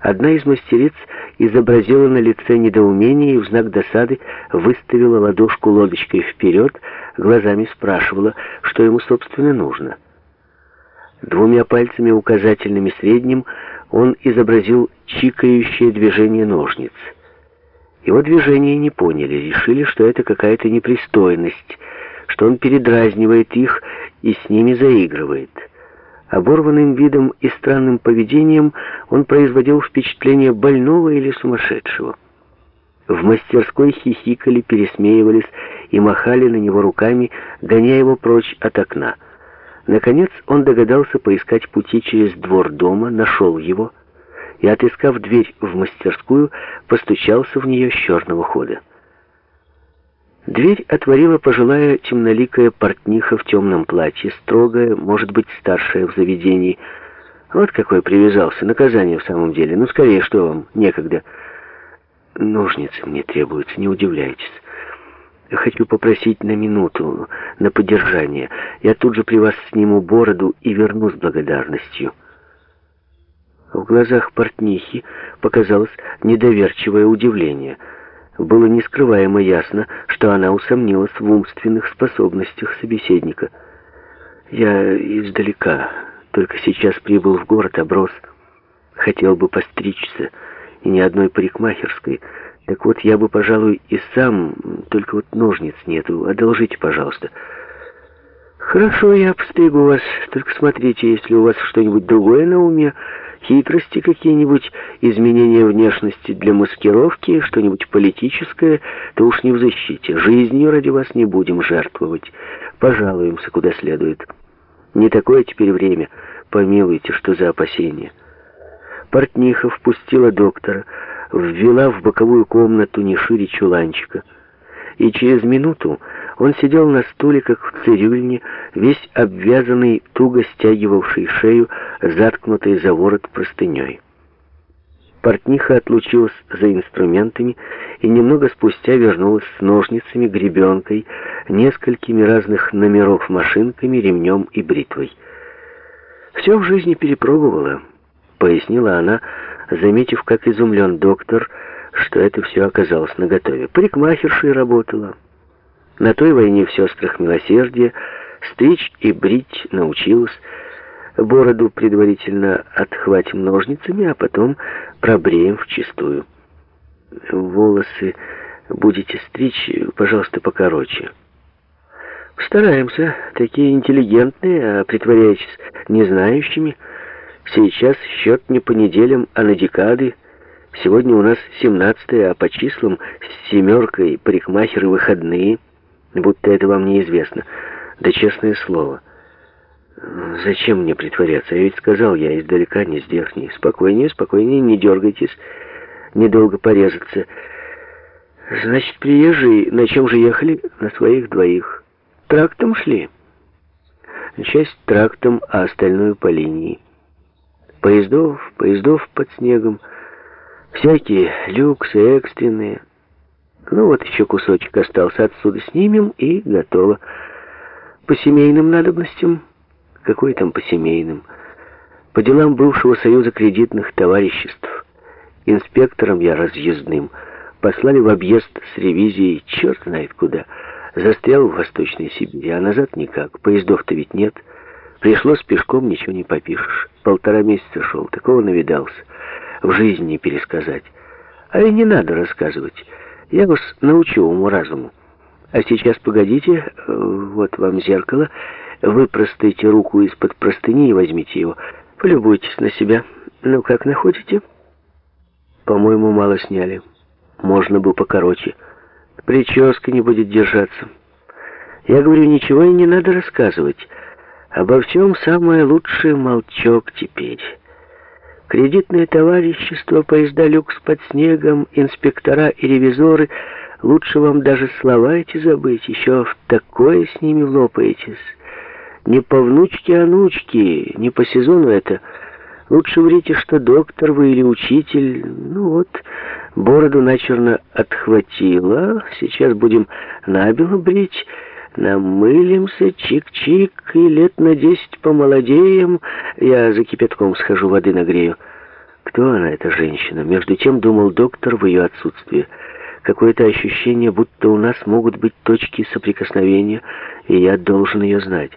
Одна из мастериц изобразила на лице недоумение и в знак досады выставила ладошку лодочкой вперед, глазами спрашивала, что ему, собственно, нужно. Двумя пальцами, указательным и средним, он изобразил чикающее движение ножниц. Его движения не поняли, решили, что это какая-то непристойность, что он передразнивает их и с ними заигрывает. Оборванным видом и странным поведением он производил впечатление больного или сумасшедшего. В мастерской хихикали, пересмеивались и махали на него руками, гоняя его прочь от окна. Наконец он догадался поискать пути через двор дома, нашел его и, отыскав дверь в мастерскую, постучался в нее с черного хода. Дверь отворила пожилая темноликая портниха в темном платье, строгая, может быть, старшая в заведении. Вот какой привязался, наказание в самом деле. Ну, скорее, что вам, некогда. Ножницы мне требуются, не удивляйтесь. Хочу попросить на минуту, на поддержание. Я тут же при вас сниму бороду и верну с благодарностью. В глазах портнихи показалось недоверчивое удивление — было нескрываемо ясно, что она усомнилась в умственных способностях собеседника. «Я издалека, только сейчас прибыл в город, оброс. Хотел бы постричься, и ни одной парикмахерской. Так вот, я бы, пожалуй, и сам, только вот ножниц нету. Одолжите, пожалуйста». «Хорошо, я постригу вас, только смотрите, если у вас что-нибудь другое на уме...» хитрости какие-нибудь, изменения внешности для маскировки, что-нибудь политическое, то уж не в защите. Жизнью ради вас не будем жертвовать. Пожалуемся куда следует. Не такое теперь время. Помилуйте, что за опасения. Портниха впустила доктора, ввела в боковую комнату не шире чуланчика. И через минуту он сидел на стуле, как в цирюльне, весь обвязанный, туго стягивавший шею, заткнутый за ворот простыней. Портниха отлучилась за инструментами и немного спустя вернулась с ножницами, гребенкой, несколькими разных номеров машинками, ремнем и бритвой. «Все в жизни перепробовала», — пояснила она, заметив, как изумлен доктор, что это все оказалось наготове. Парикмахершей работала. На той войне в сестрах милосердия стричь и брить научилась. Бороду предварительно отхватим ножницами, а потом пробреем вчистую. Волосы будете стричь, пожалуйста, покороче. Стараемся, такие интеллигентные, а притворяетесь незнающими. Сейчас счет не по неделям, а на декады. Сегодня у нас 17 а по числам с семеркой парикмахеры выходные — будто это вам неизвестно. Да честное слово. Зачем мне притворяться? Я ведь сказал, я издалека, не здешний. Спокойнее, спокойнее, не дергайтесь. Недолго порезаться. Значит, приезжие, на чем же ехали? На своих двоих. Трактом шли? Часть трактом, а остальную по линии. Поездов, поездов под снегом. Всякие люксы, экстренные. Ну вот еще кусочек остался, отсюда снимем и готово. По семейным надобностям? Какой там по семейным? По делам бывшего союза кредитных товариществ. Инспектором я разъездным. Послали в объезд с ревизией, черт знает куда. Застрял в Восточной Сибири, а назад никак. Поездов-то ведь нет. Пришлось пешком, ничего не попишешь. Полтора месяца шел, такого навидался. В жизни не пересказать. А и не надо рассказывать. Я вас научу уму-разуму. А сейчас погодите, э, вот вам зеркало. Выпростайте руку из-под простыни и возьмите его. Полюбуйтесь на себя. Ну, как находите? По-моему, мало сняли. Можно бы покороче. Прическа не будет держаться. Я говорю, ничего и не надо рассказывать. Обо всем самое лучшее молчок теперь. Кредитное товарищество, поезда люкс под снегом, инспектора и ревизоры. Лучше вам даже слова эти забыть, еще в такое с ними лопаетесь. Не по внучке, а внучке, не по сезону это. Лучше врите, что доктор вы или учитель. Ну вот, бороду начерно отхватило. Сейчас будем набело брить. Намылимся, чик-чик, и лет на десять помолодеем. Я за кипятком схожу, воды нагрею. Кто она, эта женщина? Между тем думал доктор в ее отсутствие. Какое-то ощущение, будто у нас могут быть точки соприкосновения, и я должен ее знать.